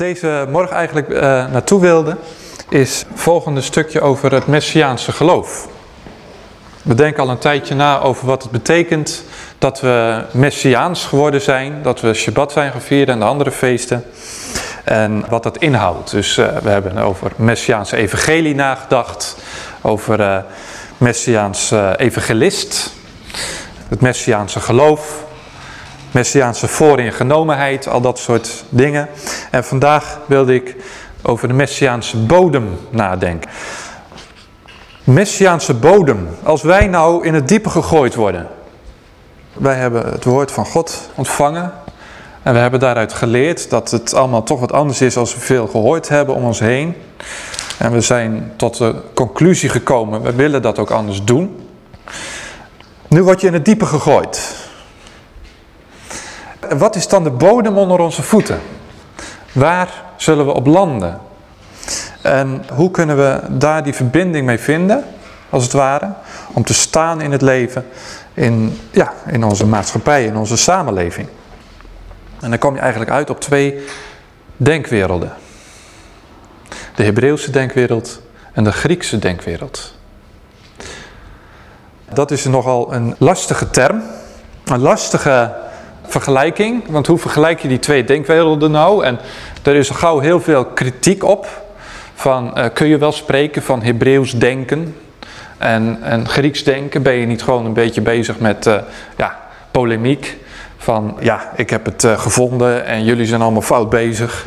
Deze morgen eigenlijk uh, naartoe wilde, is het volgende stukje over het Messiaanse geloof. We denken al een tijdje na over wat het betekent dat we Messiaans geworden zijn, dat we Shabbat zijn gevierd en de andere feesten. En wat dat inhoudt. Dus uh, we hebben over Messiaanse evangelie nagedacht, over uh, Messiaans evangelist, het Messiaanse geloof, Messiaanse vooringenomenheid, al dat soort dingen. En vandaag wilde ik over de Messiaanse bodem nadenken. Messiaanse bodem. Als wij nou in het diepe gegooid worden. Wij hebben het woord van God ontvangen. En we hebben daaruit geleerd dat het allemaal toch wat anders is als we veel gehoord hebben om ons heen. En we zijn tot de conclusie gekomen, we willen dat ook anders doen. Nu word je in het diepe gegooid wat is dan de bodem onder onze voeten? Waar zullen we op landen? En hoe kunnen we daar die verbinding mee vinden, als het ware, om te staan in het leven, in, ja, in onze maatschappij, in onze samenleving? En dan kom je eigenlijk uit op twee denkwerelden. De Hebreeuwse denkwereld en de Griekse denkwereld. Dat is nogal een lastige term, een lastige vergelijking. Want hoe vergelijk je die twee denkwerelden nou? En er is gauw heel veel kritiek op. Van, uh, kun je wel spreken van Hebreeuws denken en, en Grieks denken? Ben je niet gewoon een beetje bezig met uh, ja, polemiek? Van ja, ik heb het uh, gevonden en jullie zijn allemaal fout bezig.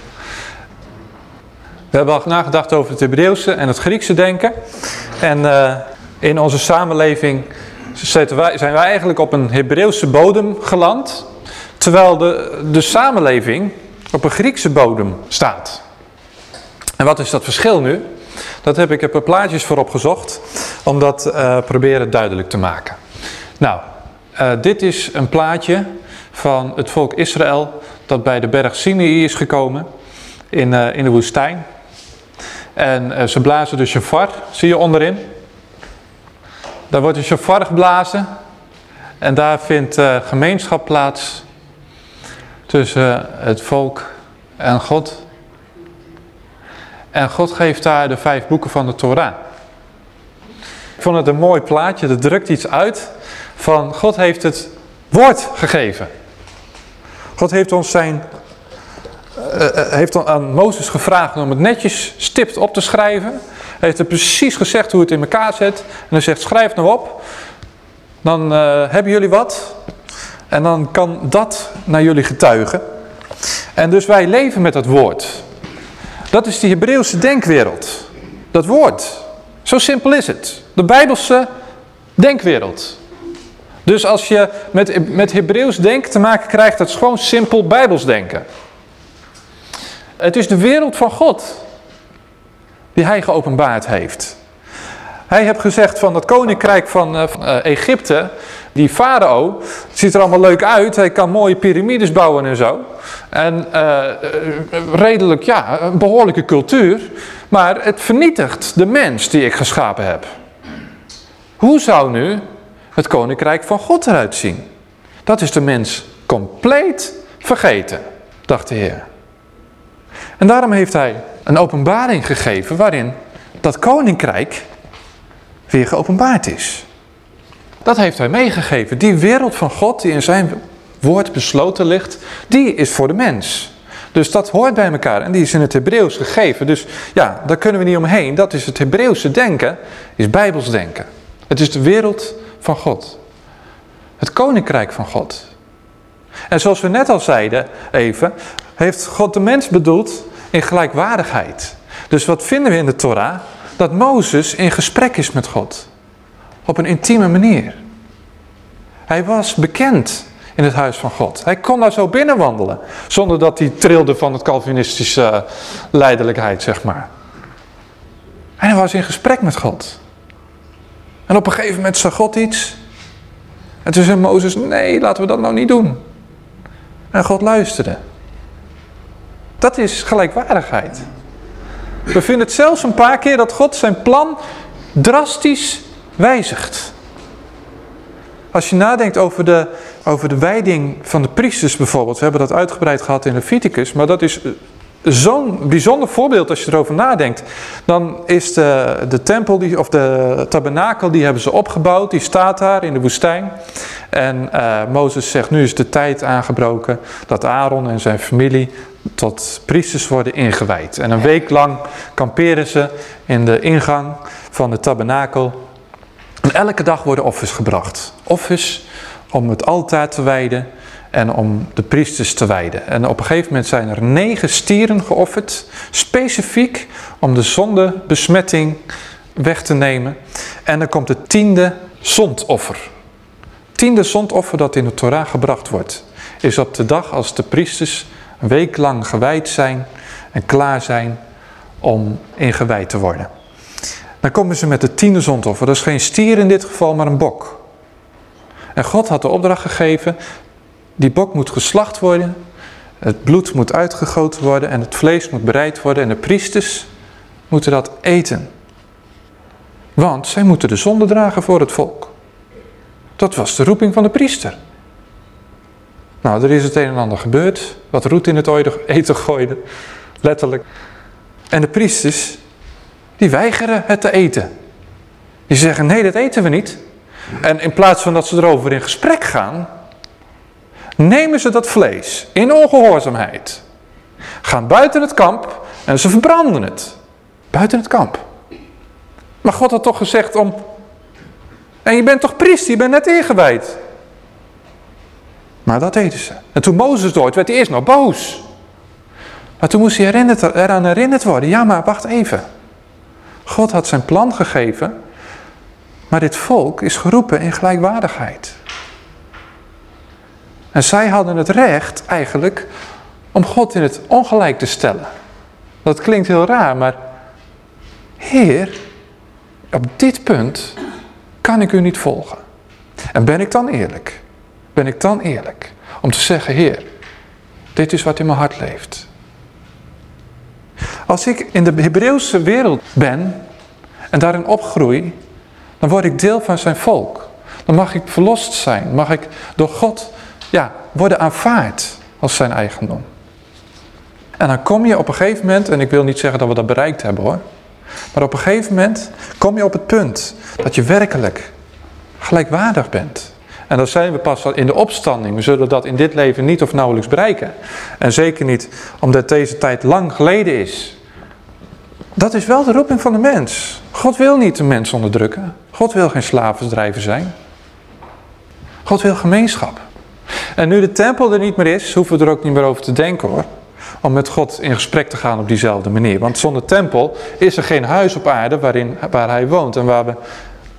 We hebben al nagedacht over het Hebreeuwse en het Griekse denken. En in onze samenleving zijn wij eigenlijk op een Hebreeuwse bodem geland. Terwijl de, de samenleving op een Griekse bodem staat. En wat is dat verschil nu? Dat heb ik er plaatjes voor opgezocht om dat uh, proberen duidelijk te maken. Nou, uh, dit is een plaatje van het volk Israël dat bij de berg Sinai is gekomen in, uh, in de woestijn. En ze blazen de shofar, zie je onderin. Daar wordt de shofar geblazen en daar vindt gemeenschap plaats tussen het volk en God. En God geeft daar de vijf boeken van de Torah. Ik vond het een mooi plaatje, dat drukt iets uit van God heeft het woord gegeven. God heeft ons zijn, uh, heeft aan Mozes gevraagd om het netjes stipt op te schrijven. Hij heeft er precies gezegd hoe het in elkaar zit. En hij zegt schrijf nou op, dan uh, hebben jullie wat. En dan kan dat naar jullie getuigen. En dus wij leven met dat woord. Dat is die Hebreeuwse denkwereld. Dat woord. Zo simpel is het. De Bijbelse denkwereld. Dus als je met, met Hebreeuws denken te maken krijgt, dat is gewoon simpel Bijbels denken. Het is de wereld van God die hij geopenbaard heeft. Hij heeft gezegd van het koninkrijk van, van uh, Egypte, die farao, ziet er allemaal leuk uit. Hij kan mooie piramides bouwen en zo. En uh, redelijk, ja, een behoorlijke cultuur. Maar het vernietigt de mens die ik geschapen heb. Hoe zou nu het koninkrijk van God eruit zien? Dat is de mens compleet vergeten, dacht de Heer. En daarom heeft hij een openbaring gegeven waarin dat koninkrijk weer geopenbaard is. Dat heeft hij meegegeven. Die wereld van God die in zijn woord besloten ligt, die is voor de mens. Dus dat hoort bij elkaar en die is in het Hebreeuws gegeven. Dus ja, daar kunnen we niet omheen. Dat is het Hebreeuwse denken, is Bijbels denken. Het is de wereld van God. Het koninkrijk van God. En zoals we net al zeiden, even, heeft God de mens bedoeld in gelijkwaardigheid. Dus wat vinden we in de Torah? Dat Mozes in gesprek is met God. Op een intieme manier. Hij was bekend in het huis van God. Hij kon daar zo binnenwandelen. Zonder dat hij trilde van het Calvinistische uh, leidelijkheid, zeg maar. En hij was in gesprek met God. En op een gegeven moment zag God iets. En toen zei Mozes, nee, laten we dat nou niet doen. En God luisterde. Dat is gelijkwaardigheid. We vinden het zelfs een paar keer dat God zijn plan drastisch wijzigt. Als je nadenkt over de, over de wijding van de priesters bijvoorbeeld. We hebben dat uitgebreid gehad in Leviticus. Maar dat is zo'n bijzonder voorbeeld als je erover nadenkt. Dan is de, de tempel, die, of de tabernakel, die hebben ze opgebouwd. Die staat daar in de woestijn. En uh, Mozes zegt, nu is de tijd aangebroken dat Aaron en zijn familie tot priesters worden ingewijd. En een week lang kamperen ze in de ingang van de tabernakel. En elke dag worden offers gebracht. Offers om het altaar te wijden en om de priesters te wijden. En op een gegeven moment zijn er negen stieren geofferd, specifiek om de zondebesmetting weg te nemen. En dan komt het tiende zondoffer. Tiende zondoffer dat in de Torah gebracht wordt, is op de dag als de priesters een week lang gewijd zijn en klaar zijn om ingewijd te worden. Dan komen ze met het tiende zondoffer. Dat is geen stier in dit geval, maar een bok. En God had de opdracht gegeven, die bok moet geslacht worden, het bloed moet uitgegoten worden en het vlees moet bereid worden en de priesters moeten dat eten. Want zij moeten de zonde dragen voor het volk. Dat was de roeping van de priester. Nou, er is het een en ander gebeurd, wat roet in het eten gooide, letterlijk. En de priesters, die weigeren het te eten. Die zeggen, nee, dat eten we niet. En in plaats van dat ze erover in gesprek gaan, nemen ze dat vlees in ongehoorzaamheid. Gaan buiten het kamp en ze verbranden het. Buiten het kamp. Maar God had toch gezegd om... En je bent toch priester, je bent net ingewijd. Maar dat deden ze. En toen Mozes dood werd hij eerst nog boos. Maar toen moest hij eraan herinnerd worden. Ja, maar wacht even. God had zijn plan gegeven. Maar dit volk is geroepen in gelijkwaardigheid. En zij hadden het recht eigenlijk om God in het ongelijk te stellen. Dat klinkt heel raar, maar Heer, op dit punt kan ik u niet volgen. En ben ik dan eerlijk? Ben ik dan eerlijk om te zeggen, Heer, dit is wat in mijn hart leeft. Als ik in de Hebreeuwse wereld ben en daarin opgroei, dan word ik deel van zijn volk. Dan mag ik verlost zijn, mag ik door God ja, worden aanvaard als zijn eigendom. En dan kom je op een gegeven moment, en ik wil niet zeggen dat we dat bereikt hebben hoor. Maar op een gegeven moment kom je op het punt dat je werkelijk gelijkwaardig bent. En dan zijn we pas in de opstanding. We zullen dat in dit leven niet of nauwelijks bereiken. En zeker niet omdat deze tijd lang geleden is. Dat is wel de roeping van de mens. God wil niet de mens onderdrukken. God wil geen slavendrijver zijn. God wil gemeenschap. En nu de tempel er niet meer is, hoeven we er ook niet meer over te denken hoor. Om met God in gesprek te gaan op diezelfde manier. Want zonder tempel is er geen huis op aarde waarin, waar hij woont. En waar we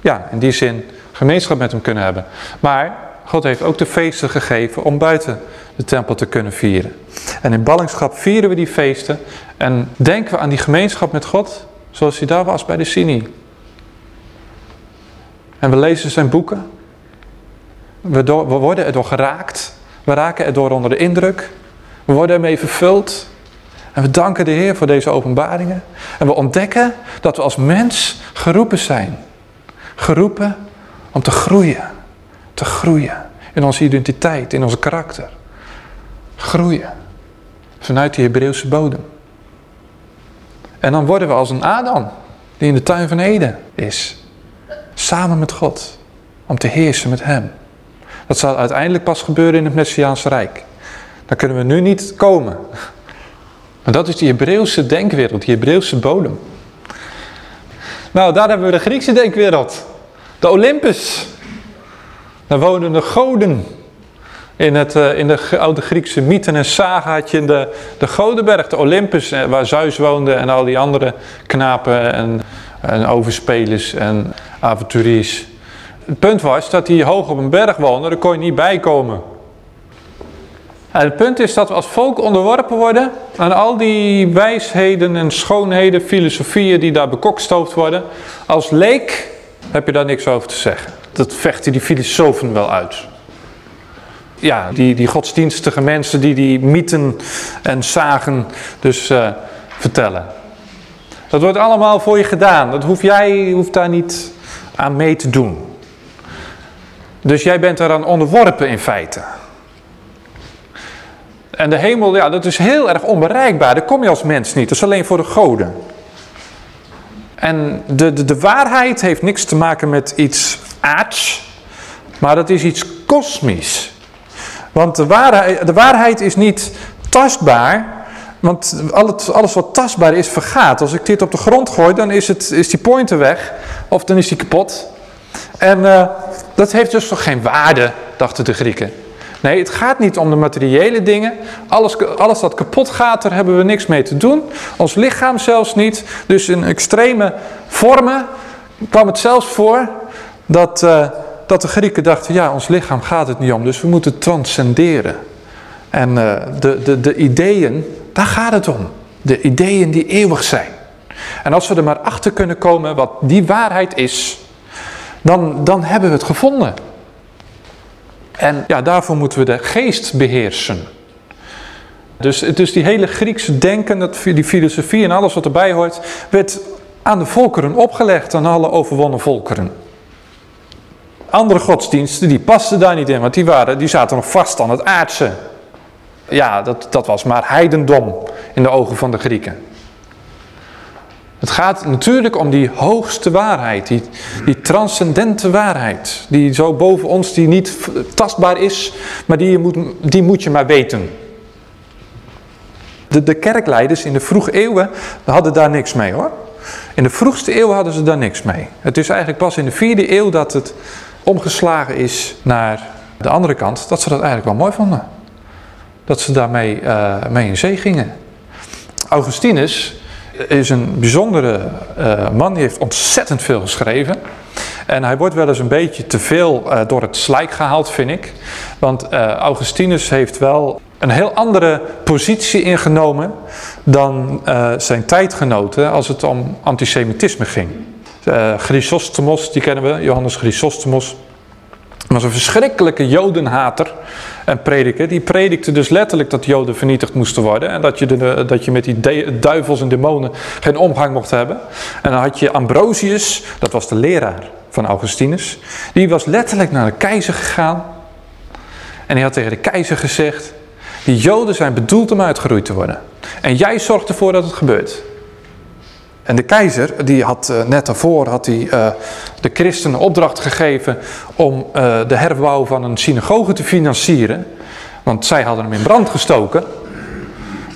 ja, in die zin gemeenschap met hem kunnen hebben. Maar God heeft ook de feesten gegeven om buiten de tempel te kunnen vieren. En in ballingschap vieren we die feesten en denken we aan die gemeenschap met God zoals hij daar was bij de Sinai. En we lezen zijn boeken we, we worden erdoor geraakt. We raken erdoor onder de indruk. We worden ermee vervuld. En we danken de Heer voor deze openbaringen. En we ontdekken dat we als mens geroepen zijn. Geroepen om te groeien. Te groeien. In onze identiteit, in onze karakter. Groeien. Vanuit die Hebreeuwse bodem. En dan worden we als een Adam. Die in de tuin van Eden is. Samen met God. Om te heersen met hem. Dat zal uiteindelijk pas gebeuren in het Messiaanse Rijk. Daar kunnen we nu niet komen. Maar dat is die Hebreeuwse denkwereld, die Hebreeuwse bodem. Nou, daar hebben we de Griekse denkwereld. De Olympus. Daar wonen de goden. In, het, eh, in de oude Griekse mythen en saga had je de, de godenberg, de Olympus, eh, waar Zeus woonde en al die andere knapen en, en overspelers en avonturiers. Het punt was dat hij hoog op een berg woonde, daar kon je niet bij komen. En het punt is dat we als volk onderworpen worden aan al die wijsheden en schoonheden, filosofieën die daar bekokstoofd worden. Als leek heb je daar niks over te zeggen. Dat vechten die filosofen wel uit. Ja, die, die godsdienstige mensen die die mythen en zagen dus uh, vertellen. Dat wordt allemaal voor je gedaan. Dat hoef jij hoeft daar niet aan mee te doen. Dus jij bent eraan onderworpen in feite. En de hemel, ja, dat is heel erg onbereikbaar. Daar kom je als mens niet. Dat is alleen voor de goden. En de, de, de waarheid heeft niks te maken met iets aards, maar dat is iets kosmisch. Want de waarheid, de waarheid is niet tastbaar, want alles, wat tastbaar is vergaat. Als ik dit op de grond gooi, dan is, het, is die pointer weg, of dan is die kapot. En uh, dat heeft dus toch geen waarde, dachten de Grieken. Nee, het gaat niet om de materiële dingen. Alles, alles wat kapot gaat, daar hebben we niks mee te doen. Ons lichaam zelfs niet. Dus in extreme vormen kwam het zelfs voor dat, uh, dat de Grieken dachten, ja, ons lichaam gaat het niet om. Dus we moeten transcenderen. En uh, de, de, de ideeën, daar gaat het om. De ideeën die eeuwig zijn. En als we er maar achter kunnen komen wat die waarheid is, dan, dan hebben we het gevonden. En ja, daarvoor moeten we de geest beheersen. Dus, dus die hele Griekse denken, die filosofie en alles wat erbij hoort, werd aan de volkeren opgelegd, aan alle overwonnen volkeren. Andere godsdiensten, die pasten daar niet in, want die, waren, die zaten nog vast aan het aardse. Ja, dat, dat was maar heidendom in de ogen van de Grieken. Het gaat natuurlijk om die hoogste waarheid, die, die transcendente waarheid. Die zo boven ons, die niet tastbaar is, maar die, je moet, die moet je maar weten. De, de kerkleiders in de vroege eeuwen hadden daar niks mee hoor. In de vroegste eeuw hadden ze daar niks mee. Het is eigenlijk pas in de vierde eeuw dat het omgeslagen is naar de andere kant, dat ze dat eigenlijk wel mooi vonden. Dat ze daarmee uh, mee in zee gingen. Augustinus, is een bijzondere uh, man, die heeft ontzettend veel geschreven. En hij wordt wel eens een beetje te veel uh, door het slijk gehaald, vind ik. Want uh, Augustinus heeft wel een heel andere positie ingenomen dan zijn tijdgenoten als het om antisemitisme ging. Chrysostomos, die kennen we, Johannes Chrysostomos, was een verschrikkelijke jodenhater en prediker. Die predikte dus letterlijk dat joden vernietigd moesten worden. En dat je, de, dat je met die duivels en demonen geen omgang mocht hebben. En dan had je Ambrosius, dat was de leraar van Augustinus. Die was letterlijk naar de keizer gegaan. En hij had tegen de keizer gezegd, die joden zijn bedoeld om uitgeroeid te worden. En jij zorgt ervoor dat het gebeurt. En de keizer, die had uh, net daarvoor had hij, uh, de christenen opdracht gegeven om uh, de herbouw van een synagoge te financieren. Want zij hadden hem in brand gestoken.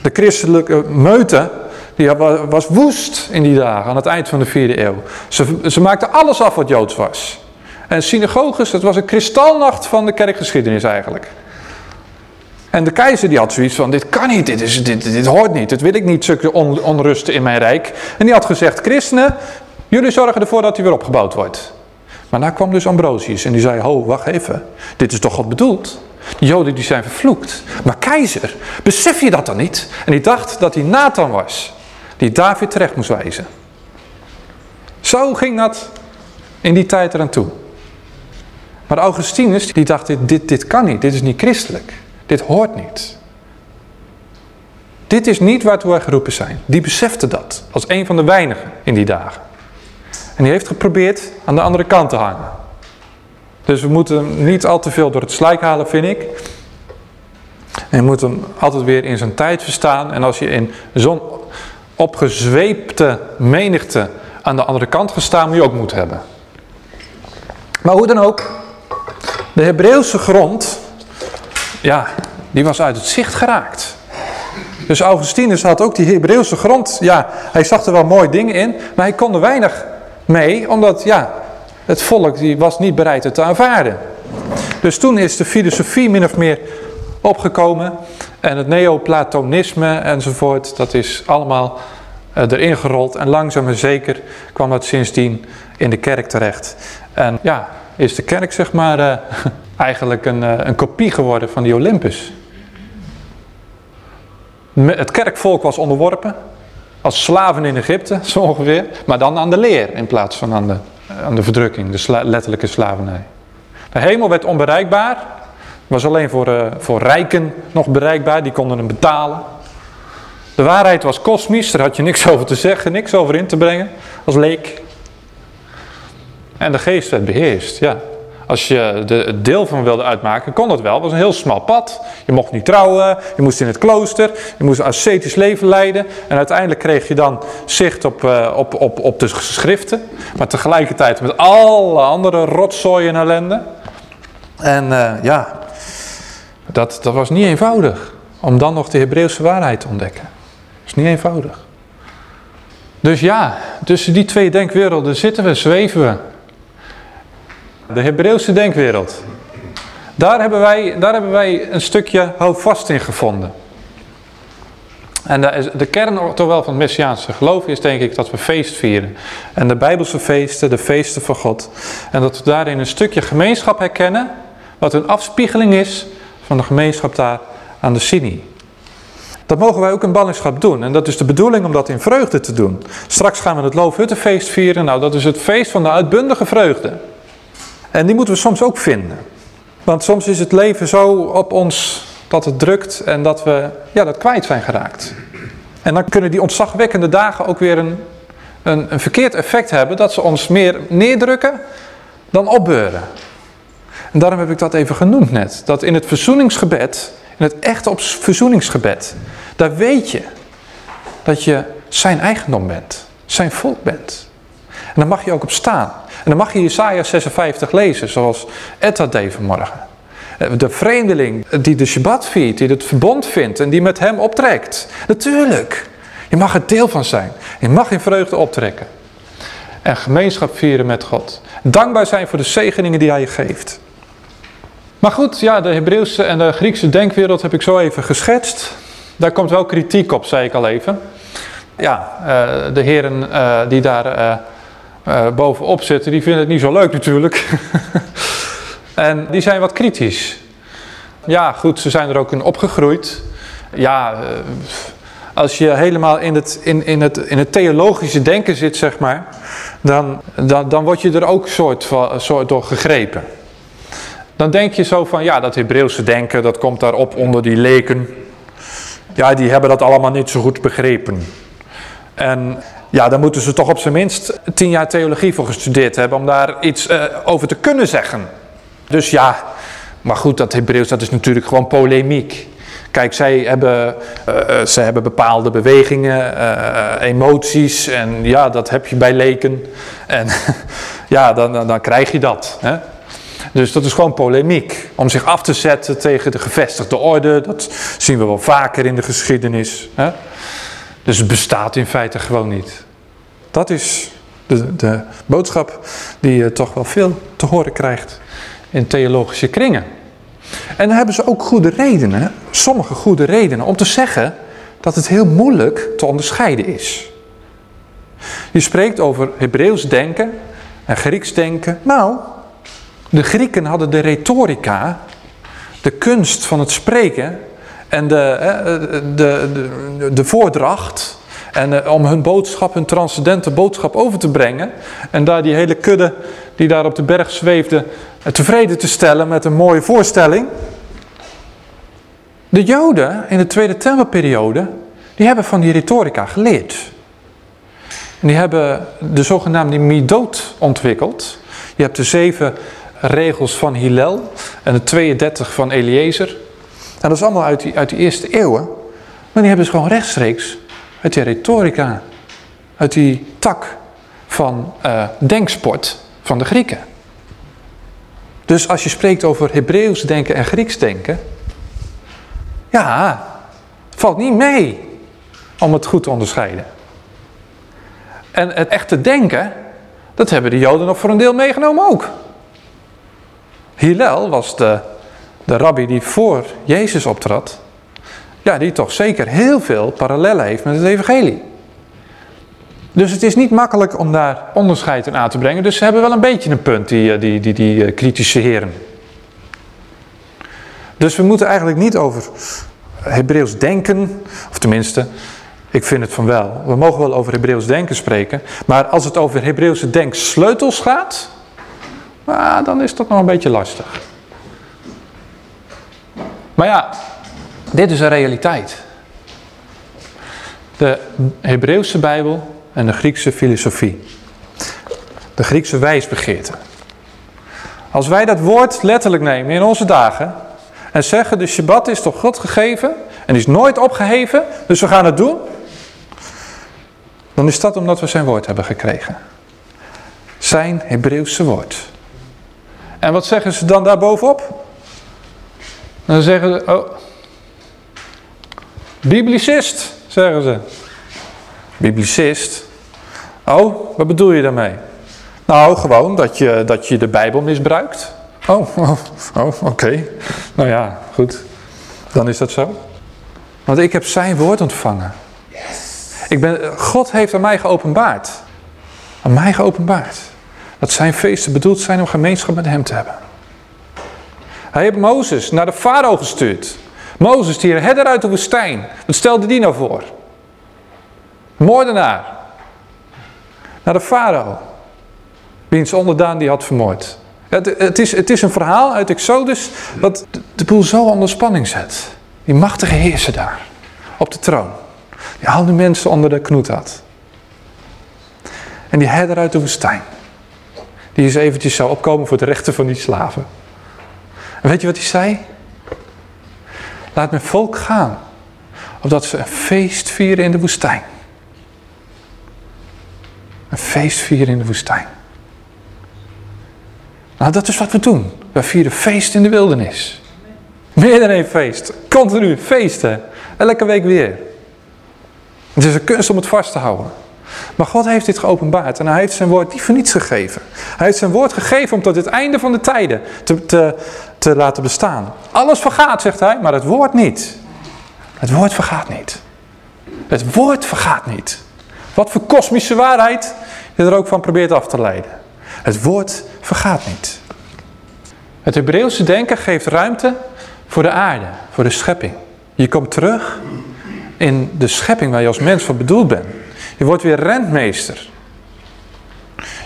De christelijke meute, die was woest in die dagen, aan het eind van de vierde eeuw. Ze, ze maakten alles af wat Joods was. En synagoges, dat was een kristalnacht van de kerkgeschiedenis eigenlijk. En de keizer die had zoiets van, dit kan niet, dit, is, dit, dit hoort niet, dit wil ik niet, zulke on, onrusten in mijn rijk. En die had gezegd, christenen, jullie zorgen ervoor dat hij weer opgebouwd wordt. Maar daar kwam dus Ambrosius en die zei, ho, wacht even, dit is toch God bedoeld? De joden die zijn vervloekt. Maar keizer, besef je dat dan niet? En die dacht dat hij Nathan was, die David terecht moest wijzen. Zo ging dat in die tijd eraan toe. Maar Augustinus, die dacht, dit, dit, dit kan niet, dit is niet christelijk. Dit hoort niet. Dit is niet waartoe wij geroepen zijn. Die besefte dat als een van de weinigen in die dagen. En die heeft geprobeerd aan de andere kant te hangen. Dus we moeten hem niet al te veel door het slijk halen, vind ik. En je moet hem altijd weer in zijn tijd verstaan. En als je in zo'n opgezweepte menigte aan de andere kant gaat staan, moet je ook moed hebben. Maar hoe dan ook, de Hebreeuwse grond ja, die was uit het zicht geraakt. Dus Augustinus had ook die Hebreeuwse grond, ja, hij zag er wel mooie dingen in, maar hij kon er weinig mee, omdat, ja, het volk die was niet bereid het te aanvaarden. Dus toen is de filosofie min of meer opgekomen en het neoplatonisme enzovoort, dat is allemaal uh, erin gerold en langzaam en zeker kwam dat sindsdien in de kerk terecht. En ja, is de kerk zeg maar uh, eigenlijk een, uh, een kopie geworden van die Olympus. Het kerkvolk was onderworpen, als slaven in Egypte, zo ongeveer, maar dan aan de leer in plaats van aan de, aan de verdrukking, de letterlijke slavernij. De hemel werd onbereikbaar, was alleen voor, uh, voor rijken nog bereikbaar, die konden hem betalen. De waarheid was kosmisch, daar had je niks over te zeggen, niks over in te brengen, als leek. En de geest werd beheerst, ja. als je het deel van wilde uitmaken, kon dat wel. Het was een heel smal pad. Je mocht niet trouwen, je moest in het klooster, je moest een ascetisch leven leiden. En uiteindelijk kreeg je dan zicht op, uh, op, op, op de geschriften. Maar tegelijkertijd met alle andere rotzooi en ellende. En uh, ja, dat, dat was niet eenvoudig. Om dan nog de Hebreeuwse waarheid te ontdekken. Dat is niet eenvoudig. Dus ja, tussen die twee denkwerelden zitten we, zweven we. De Hebreeuwse denkwereld. Daar hebben wij, daar hebben wij een stukje houvast in gevonden. En de, de kern toch wel van het Messiaanse geloof is denk ik dat we feest vieren. En de Bijbelse feesten, de feesten van God. En dat we daarin een stukje gemeenschap herkennen. Wat een afspiegeling is van de gemeenschap daar aan de Sinai. Dat mogen wij ook in ballingschap doen. En dat is de bedoeling om dat in vreugde te doen. Straks gaan we het Loofhuttenfeest vieren. Nou, dat is het feest van de uitbundige vreugde. En die moeten we soms ook vinden. Want soms is het leven zo op ons dat het drukt en dat we ja, dat kwijt zijn geraakt. En dan kunnen die ontzagwekkende dagen ook weer een, een, een verkeerd effect hebben. Dat ze ons meer neerdrukken dan opbeuren. En daarom heb ik dat even genoemd net. Dat in het verzoeningsgebed, in het echte verzoeningsgebed, daar weet je dat je zijn eigendom bent. Zijn volk bent. En daar mag je ook op staan. Dan mag je Jesaja 56 lezen, zoals Etta deed vanmorgen. De vreemdeling die de Shabbat viert, die het verbond vindt en die met hem optrekt. Natuurlijk, je mag er deel van zijn. Je mag in vreugde optrekken. En gemeenschap vieren met God. Dankbaar zijn voor de zegeningen die hij je geeft. Maar goed, ja, de Hebreeuwse en de Griekse denkwereld heb ik zo even geschetst. Daar komt wel kritiek op, zei ik al even. Ja, uh, de heren uh, die daar uh, bovenop zitten, die vinden het niet zo leuk natuurlijk. en die zijn wat kritisch. Ja, goed, ze zijn er ook in opgegroeid. Ja, als je helemaal in het, in, in, het, in het theologische denken zit, zeg maar, dan, dan, dan word je er ook soort, soort door gegrepen. Dan denk je zo van, ja, dat Hebreeuwse denken, dat komt daarop onder die leken. Ja, die hebben dat allemaal niet zo goed begrepen. En ja, daar moeten ze toch op zijn minst tien jaar theologie voor gestudeerd hebben om daar iets uh, over te kunnen zeggen. Dus ja, maar goed, dat Hebreeuws dat is natuurlijk gewoon polemiek. Kijk, zij hebben, uh, hebben bepaalde bewegingen, emoties en ja, dat heb je bij leken. En ja, dan, dan, dan krijg je dat. Hè? Dus dat is gewoon polemiek. Om zich af te zetten tegen de gevestigde orde. Dat zien we wel vaker in de geschiedenis. Hè? Dus het bestaat in feite gewoon niet. Dat is de, de boodschap die je toch wel veel te horen krijgt in theologische kringen. En dan hebben ze ook goede redenen, sommige goede redenen, om te zeggen dat het heel moeilijk te onderscheiden is. Je spreekt over Hebreeuws denken en Grieks denken. Nou, de Grieken hadden de retorica, de kunst van het spreken en de, de, de, de voordracht. En eh, om hun boodschap, hun transcendente boodschap over te brengen. En daar die hele kudde die daar op de berg zweefde eh, tevreden te stellen met een mooie voorstelling. De Joden in de Tweede Tempelperiode, die hebben van die retorica geleerd. En die hebben de zogenaamde Midot ontwikkeld. Je hebt de zeven regels van Hillel en de 32 van Eliezer. En dat is allemaal uit die, uit eerste eeuwen. Maar die hebben ze gewoon rechtstreeks uit die retorica, uit die tak van uh, denksport van de Grieken. Dus als je spreekt over Hebreeuws denken en Grieks denken, ja, valt niet mee om het goed te onderscheiden. En het echte denken, dat hebben de Joden nog voor een deel meegenomen ook. Hillel was de, de rabbi die voor Jezus optrad. Ja, die toch zeker heel veel parallellen heeft met het evangelie. Dus het is niet makkelijk om daar onderscheid in aan te brengen. Dus ze hebben wel een beetje een punt, die, eh, die, die, die eh, kritische heren. Dus we moeten eigenlijk niet over Hebreeuws denken, of tenminste, ik vind het van wel. We mogen wel over Hebreeuws denken spreken. Maar als het over Hebreeuwse denksleutels gaat, maar dan is dat nog een beetje lastig. Maar ja, dit is een realiteit. De Hebreeuwse Bijbel en de Griekse filosofie. De Griekse wijsbegeerte. Als wij dat woord letterlijk nemen in onze dagen en zeggen de Shabbat is door God gegeven en is nooit opgeheven, dus we gaan het doen, dan is dat omdat we zijn woord hebben gekregen. Zijn Hebreeuwse woord. En wat zeggen ze dan daarbovenop? Dan zeggen ze, oh, biblicist, zeggen ze. Biblicist? Oh, wat bedoel je daarmee? Nou, gewoon dat je, dat je de Bijbel misbruikt. Oh, oh, oh oké. Nou ja, goed. Dan is dat zo. Want ik heb zijn woord ontvangen. Ik ben, God heeft aan mij geopenbaard. Aan mij geopenbaard. Dat zijn feesten bedoeld zijn om gemeenschap met hem te hebben. Hij heeft Mozes naar de farao gestuurd. Mozes, die herder uit de woestijn. Wat stelde die nou voor? Moordenaar. Naar de farao. Wiens onderdaan die had vermoord. Het, het, is, het is een verhaal uit Exodus wat de boel zo onder spanning zet. Die machtige heerser daar. Op de troon. Die al die mensen onder de knoet had. En die herder uit de woestijn. Die is eventjes zou opkomen voor de rechten van die slaven. En weet je wat hij zei? Laat mijn volk gaan. Opdat ze een feest vieren in de woestijn. Een feest vieren in de woestijn. Nou, dat is wat we doen. We vieren feest in de wildernis. Meer dan één feest. Continu feesten. Elke week weer. Het is een kunst om het vast te houden. Maar God heeft dit geopenbaard en hij heeft zijn woord niet voor niets gegeven. Hij heeft zijn woord gegeven om tot het einde van de tijden te, te, te laten bestaan. Alles vergaat, zegt hij, maar het woord niet. Het woord vergaat niet. Het woord vergaat niet. Wat voor kosmische waarheid je er ook van probeert af te leiden. Het woord vergaat niet. Het Hebreeuwse denken geeft ruimte voor de aarde, voor de schepping. Je komt terug in de schepping waar je als mens voor bedoeld bent. Je wordt weer rentmeester.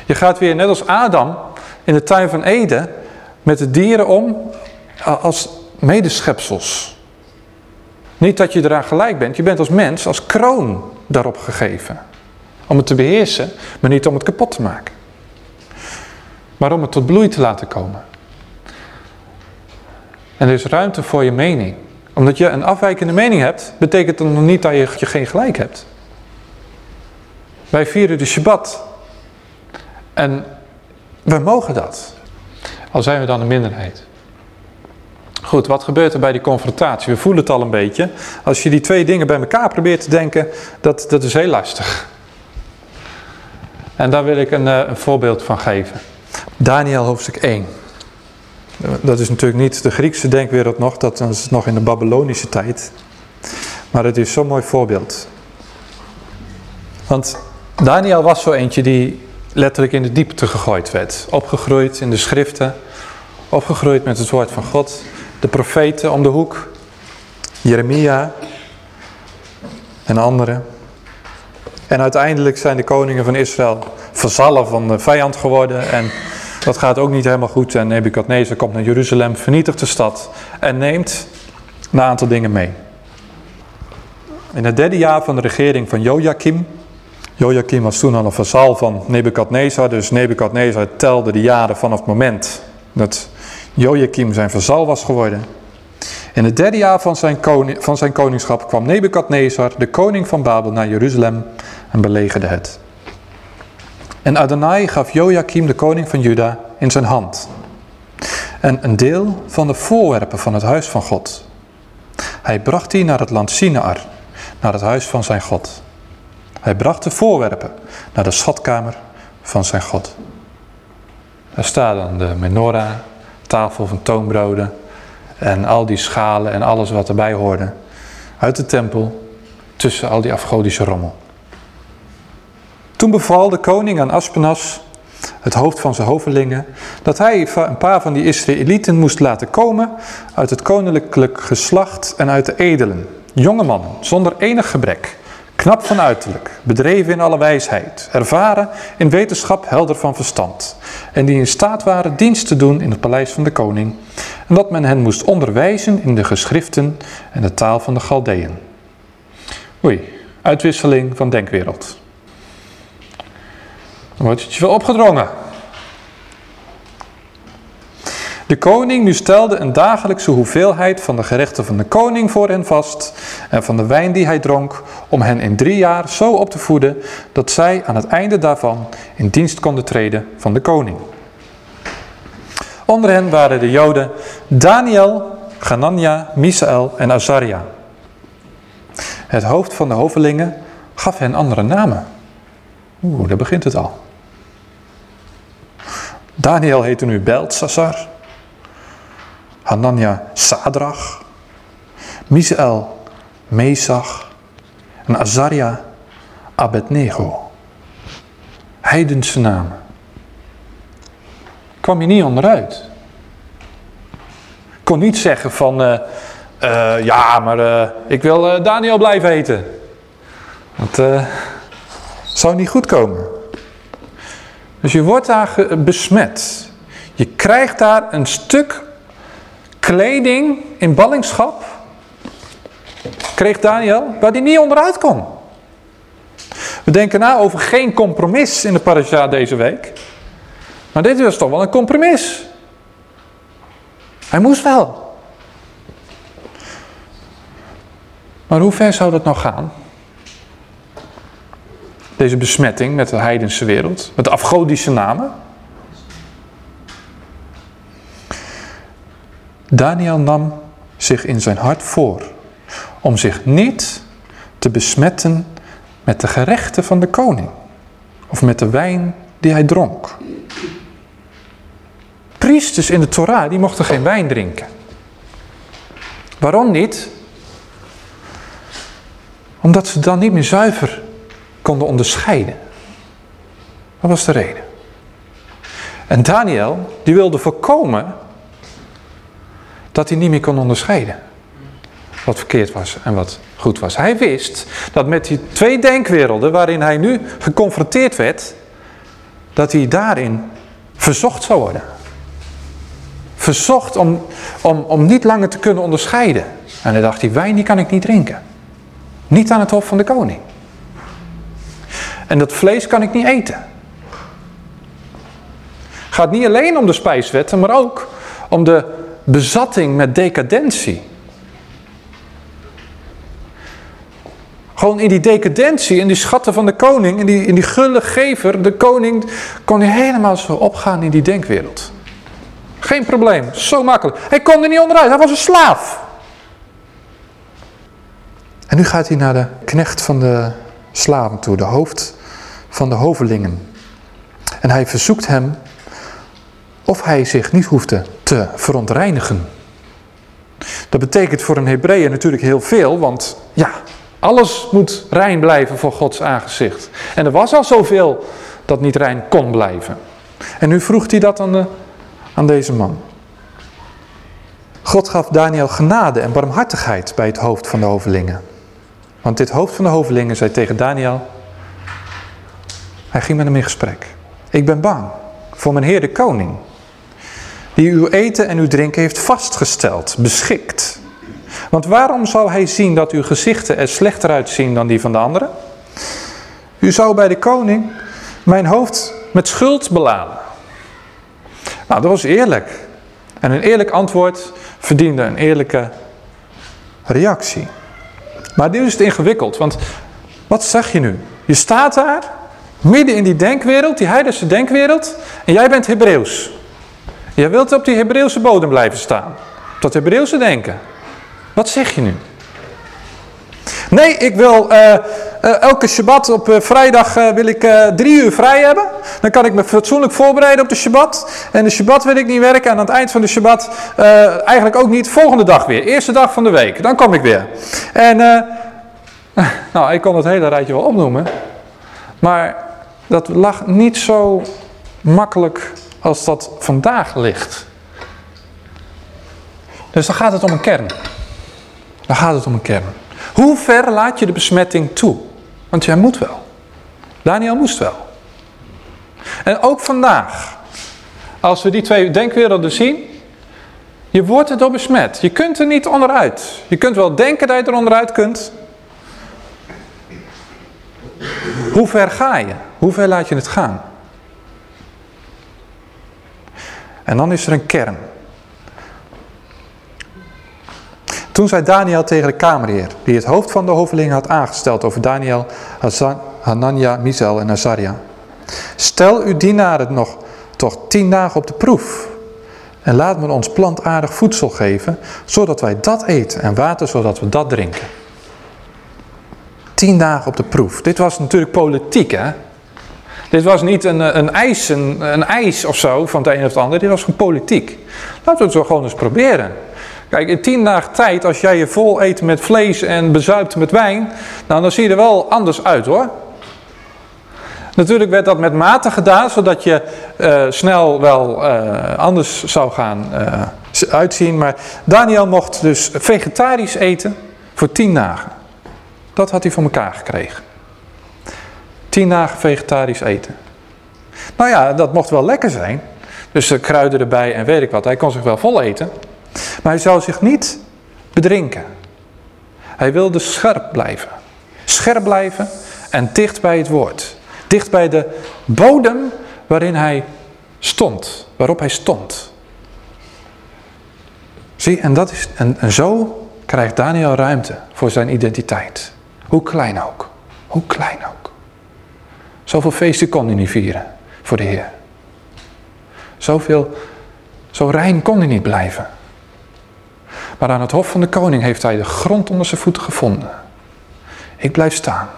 Je gaat weer net als Adam in de tuin van Eden met de dieren om als medeschepsels. Niet dat je eraan gelijk bent, je bent als mens, als kroon daarop gegeven. Om het te beheersen, maar niet om het kapot te maken. Maar om het tot bloei te laten komen. En er is ruimte voor je mening. Omdat je een afwijkende mening hebt, betekent dat nog niet dat je, je geen gelijk hebt. Wij vieren de Shabbat. En we mogen dat. Al zijn we dan een minderheid. Goed, wat gebeurt er bij die confrontatie? We voelen het al een beetje. Als je die twee dingen bij elkaar probeert te denken, dat, dat is heel lastig. En daar wil ik een, eh, een voorbeeld van geven. Daniel hoofdstuk 1. Dat is natuurlijk niet de Griekse denkwereld nog, dat is nog in de Babylonische tijd. Maar het is zo'n mooi voorbeeld. Want Daniel was zo eentje die letterlijk in de diepte gegooid werd. Opgegroeid in de schriften, opgegroeid met het woord van God. De profeten om de hoek, Jeremia en anderen. En uiteindelijk zijn de koningen van Israël verzallen van de vijand geworden. En dat gaat ook niet helemaal goed. En Nebukadnezar komt naar Jeruzalem, vernietigt de stad en neemt een aantal dingen mee. In het derde jaar van de regering van Joachim. Joachim was toen al een vazal van Nebukadnezar. Dus Nebukadnezar telde de jaren vanaf het moment dat Joachim zijn vazal was geworden. In het derde jaar van zijn, koning, van zijn koningschap kwam Nebukadnezar, de koning van Babel, naar Jeruzalem en belegerde het. En Adonai gaf Joachim, de koning van Juda, in zijn hand. En een deel van de voorwerpen van het huis van God. Hij bracht die naar het land Sinaar, naar het huis van zijn God. Hij bracht de voorwerpen naar de schatkamer van zijn God. Daar staat dan de menorah, tafel van toonbroden en al die schalen en alles wat erbij hoorde. Uit de tempel, tussen al die afgodische rommel. Toen beval de koning aan Aspenas, het hoofd van zijn hovelingen, dat hij een paar van die Israëlieten moest laten komen uit het koninklijk geslacht en uit de edelen. Jonge mannen, zonder enig gebrek, knap van uiterlijk, bedreven in alle wijsheid, ervaren in wetenschap, helder van verstand. En die in staat waren dienst te doen in het paleis van de koning. En dat men hen moest onderwijzen in de geschriften en de taal van de Galdeën. Oei, uitwisseling van denkwereld. Dan wordt het je wel opgedrongen. De koning nu stelde een dagelijkse hoeveelheid van de gerechten van de koning voor hen vast en van de wijn die hij dronk, om hen in drie jaar zo op te voeden dat zij aan het einde daarvan in dienst konden treden van de koning. Onder hen waren de joden Daniel, Ganania, Misael en Azaria. Het hoofd van de hovelingen gaf hen andere namen. Oeh, daar begint het al. Daniel heette nu Beltsassar. Hanania Sadrach. Misael Mesach. En Azaria Abednego. Heidense namen. Kwam je niet onderuit. Kon niet zeggen van, uh, uh, ja, maar uh, ik wil Daniel blijven heten. Want uh, zou niet goed komen. Dus je wordt daar besmet. Je krijgt daar een stuk kleding in ballingschap. Kreeg Daniel, waar hij niet onderuit kon. We denken na over geen compromis in de parasha deze week. Maar dit was toch wel een compromis. Hij moest wel. Maar hoe ver zou dat nou gaan? Deze besmetting met de heidense wereld, met de afgodische namen. Daniel nam zich in zijn hart voor om zich niet te besmetten met de gerechten van de koning of met de wijn die hij dronk. Priesters in de Torah, die mochten geen wijn drinken. Waarom niet? Omdat ze dan niet meer zuiver konden onderscheiden. Dat was de reden. En Daniel, die wilde voorkomen dat hij niet meer kon onderscheiden. Wat verkeerd was en wat goed was. Hij wist dat met die twee denkwerelden waarin hij nu geconfronteerd werd, dat hij daarin verzocht zou worden. Verzocht om, om, om niet langer te kunnen onderscheiden. En hij dacht, die wijn die kan ik niet drinken. Niet aan het hof van de koning. En dat vlees kan ik niet eten. Gaat niet alleen om de spijswetten, maar ook om de bezatting met decadentie. Gewoon in die decadentie, in die schatten van de koning, in die, in die gulle gever, de koning, kon hij helemaal zo opgaan in die denkwereld. Geen probleem, zo makkelijk. Hij kon er niet onderuit, hij was een slaaf. En nu gaat hij naar de knecht van de slaven toe, de hoofd van de hovelingen. En hij verzoekt hem of hij zich niet hoefde te verontreinigen. Dat betekent voor een Hebreeër natuurlijk heel veel, want ja, alles moet rein blijven voor Gods aangezicht. En er was al zoveel dat niet rein kon blijven. En nu vroeg hij dat aan, aan deze man. God gaf Daniel genade en barmhartigheid bij het hoofd van de hovelingen. Want dit hoofd van de hovelingen zei tegen Daniel, hij ging met hem in gesprek. Ik ben bang voor mijn heer de koning, die uw eten en uw drinken heeft vastgesteld, beschikt. Want waarom zou hij zien dat uw gezichten er slechter uitzien dan die van de anderen? U zou bij de koning mijn hoofd met schuld beladen. Nou, dat was eerlijk. En een eerlijk antwoord verdiende een eerlijke reactie. Maar nu is het ingewikkeld, want wat zeg je nu? Je staat daar, midden in die denkwereld, die heidense denkwereld, en jij bent Hebreeuws. Jij wilt op die Hebreeuwse bodem blijven staan. Dat Hebreeuwse denken. Wat zeg je nu? Nee, ik wil uh, uh, elke Shabbat op uh, vrijdag wil ik drie uur vrij hebben. Dan kan ik me fatsoenlijk voorbereiden op de Shabbat. En de Shabbat wil ik niet werken. En aan het eind van de Shabbat eigenlijk ook niet. Volgende dag weer. Eerste dag van de week. Dan kom ik weer. En nou, ik kon het hele rijtje wel opnoemen. Maar dat lag niet zo makkelijk als dat vandaag ligt. Dus dan gaat het om een kern. Dan gaat het om een kern. Hoe ver laat je de besmetting toe? Want jij moet wel. Daniel moest wel. En ook vandaag, als we die twee denkwerelden zien, je wordt er door besmet. Je kunt er niet onderuit. Je kunt wel denken dat je er onderuit kunt. Hoe ver ga je? Hoe ver laat je het gaan? En dan is er een kern. Toen zei Daniel tegen de kamerheer, die het hoofd van de hovelingen had aangesteld over Daniel, Hanania, Misael en Azaria. Stel uw dienaren nog toch tien dagen op de proef en laat men ons plantaardig voedsel geven, zodat wij dat eten en water zodat we dat drinken. Tien dagen op de proef. Dit was natuurlijk politiek, hè? Dit was niet een, een, ijs, een, ijs of zo van het een of het ander. Dit was gewoon politiek. Laten we het zo gewoon eens proberen. Kijk, in tien dagen tijd, als jij je vol eet met vlees en bezuipt met wijn, nou, dan zie je er wel anders uit hoor. Natuurlijk werd dat met mate gedaan, zodat je uh, snel wel uh, anders zou gaan uitzien. Maar Daniel mocht dus vegetarisch eten voor tien dagen. Dat had hij voor elkaar gekregen. Tien dagen vegetarisch eten. Nou ja, dat mocht wel lekker zijn. Dus kruiden erbij en weet ik wat. Hij kon zich wel vol eten. Maar hij zou zich niet bedrinken. Hij wilde scherp blijven. Scherp blijven en dicht bij het woord. Dicht bij de bodem waarin hij stond. Waarop hij stond. Zie, en, dat is, en, en zo krijgt Daniel ruimte voor zijn identiteit. Hoe klein ook. Hoe klein ook. Zoveel feesten kon hij niet vieren voor de Heer. Zoveel, zo rein kon hij niet blijven. Maar aan het hof van de koning heeft hij de grond onder zijn voeten gevonden. Ik blijf staan.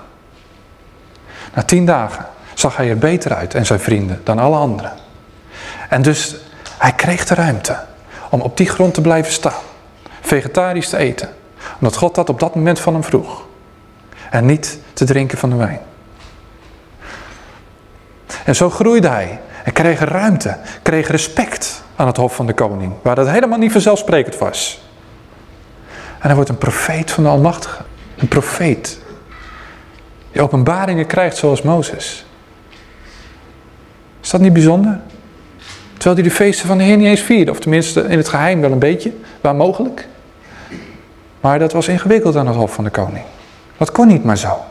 Na tien dagen zag hij er beter uit en zijn vrienden dan alle anderen. En dus hij kreeg de ruimte om op die grond te blijven staan. Vegetarisch te eten. Omdat God dat op dat moment van hem vroeg. En niet te drinken van de wijn. En zo groeide hij. En kreeg ruimte. Kreeg respect aan het hof van de koning. Waar dat helemaal niet vanzelfsprekend was. En hij wordt een profeet van de Almachtige. Een profeet. Die openbaringen krijgt zoals Mozes. Is dat niet bijzonder? Terwijl hij de feesten van de Heer niet eens vierde. Of tenminste in het geheim wel een beetje. Waar mogelijk. Maar dat was ingewikkeld aan het hof van de koning. Dat kon niet maar zo.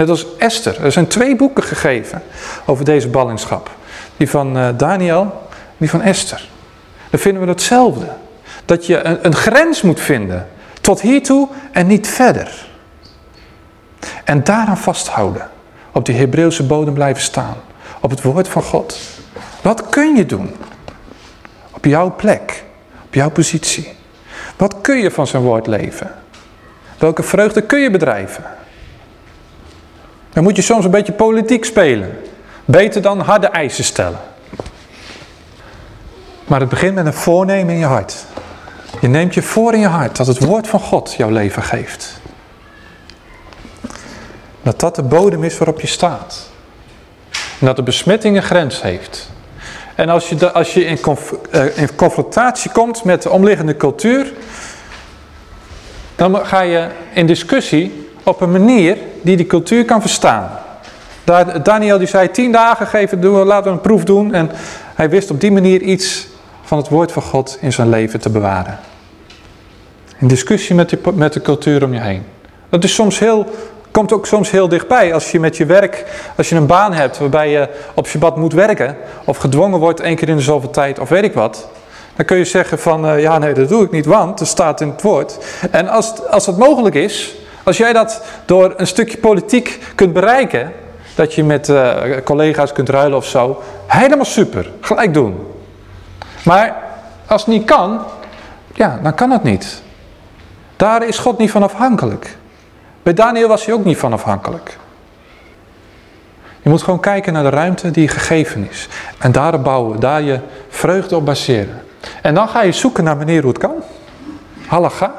Net als Esther. Er zijn twee boeken gegeven over deze ballingschap. Die van uh, Daniel en die van Esther. Dan vinden we hetzelfde dat je een, een grens moet vinden. Tot hiertoe en niet verder. En daaraan vasthouden. Op die Hebreeuwse bodem blijven staan. Op het woord van God. Wat kun je doen? Op jouw plek. Op jouw positie. Wat kun je van zijn woord leven? Welke vreugde kun je bedrijven? Dan moet je soms een beetje politiek spelen. Beter dan harde eisen stellen. Maar het begint met een voornemen in je hart. Je neemt je voor in je hart dat het woord van God jouw leven geeft. Dat dat de bodem is waarop je staat. En dat de besmetting een grens heeft. En als je, als je in, uh, in confrontatie komt met de omliggende cultuur, dan ga je in discussie op een manier die die cultuur kan verstaan. Daniel die zei tien dagen geven, doen, laten we een proef doen. En hij wist op die manier iets van het woord van God in zijn leven te bewaren. In discussie met de, met de cultuur om je heen. Dat is soms heel, komt ook soms heel dichtbij. Als je met je werk, als je een baan hebt waarbij je op Shabbat moet werken. Of gedwongen wordt één keer in de zoveel tijd of weet ik wat. Dan kun je zeggen van uh, ja nee dat doe ik niet want er staat in het woord. En als, als dat mogelijk is. Als jij dat door een stukje politiek kunt bereiken. Dat je met uh, collega's kunt ruilen of zo. Helemaal super. Gelijk doen. Maar als het niet kan. Ja dan kan het niet. Daar is God niet van afhankelijk. Bij Daniel was hij ook niet van afhankelijk. Je moet gewoon kijken naar de ruimte die gegeven is. En daar bouwen, daar je vreugde op baseren. En dan ga je zoeken naar manier hoe het kan. Halaga.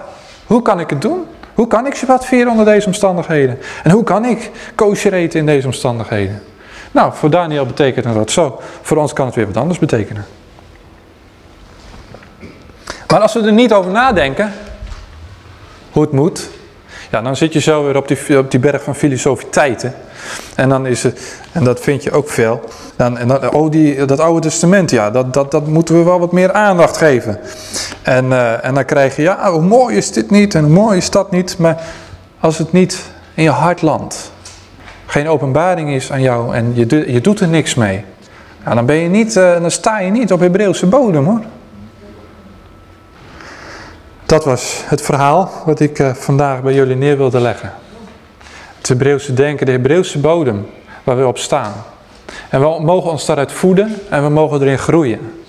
Hoe kan ik het doen? Hoe kan ik Shabbat vieren onder deze omstandigheden? En hoe kan ik kosher eten in deze omstandigheden? Nou, voor Daniel betekent dat zo. Voor ons kan het weer wat anders betekenen. Maar als we er niet over nadenken, hoe het moet. Ja, dan zit je zo weer op die, op die berg van filosofiteiten. En dan is het, en dat vind je ook veel. Dan, en dan, oh, die, dat Oude Testament, ja, dat, dat, dat moeten we wel wat meer aandacht geven. En, uh, en dan krijg je, ja, hoe mooi is dit niet en hoe mooi is dat niet. Maar als het niet in je hart landt, geen openbaring is aan jou en je, je doet er niks mee. Ja, dan, ben je niet, uh, dan sta je niet op Hebreeuwse bodem hoor. Dat was het verhaal wat ik uh, vandaag bij jullie neer wilde leggen. Het Hebreeuwse denken, de Hebreeuwse bodem waar we op staan. En we mogen ons daaruit voeden en we mogen erin groeien.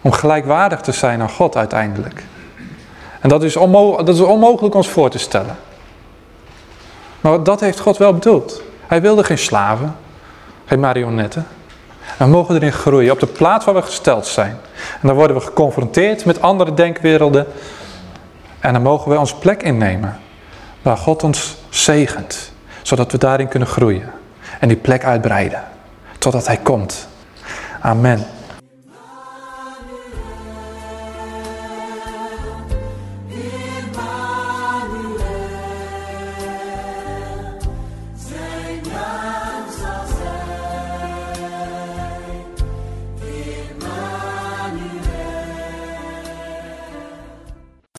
Om gelijkwaardig te zijn aan God uiteindelijk. En dat is, dat is onmogelijk ons voor te stellen. Maar dat heeft God wel bedoeld. Hij wilde geen slaven, geen marionetten. En we mogen erin groeien, op de plaats waar we gesteld zijn. En dan worden we geconfronteerd met andere denkwerelden. En dan mogen we onze plek innemen. Waar God ons zegent. Zodat we daarin kunnen groeien. En die plek uitbreiden. Totdat Hij komt. Amen.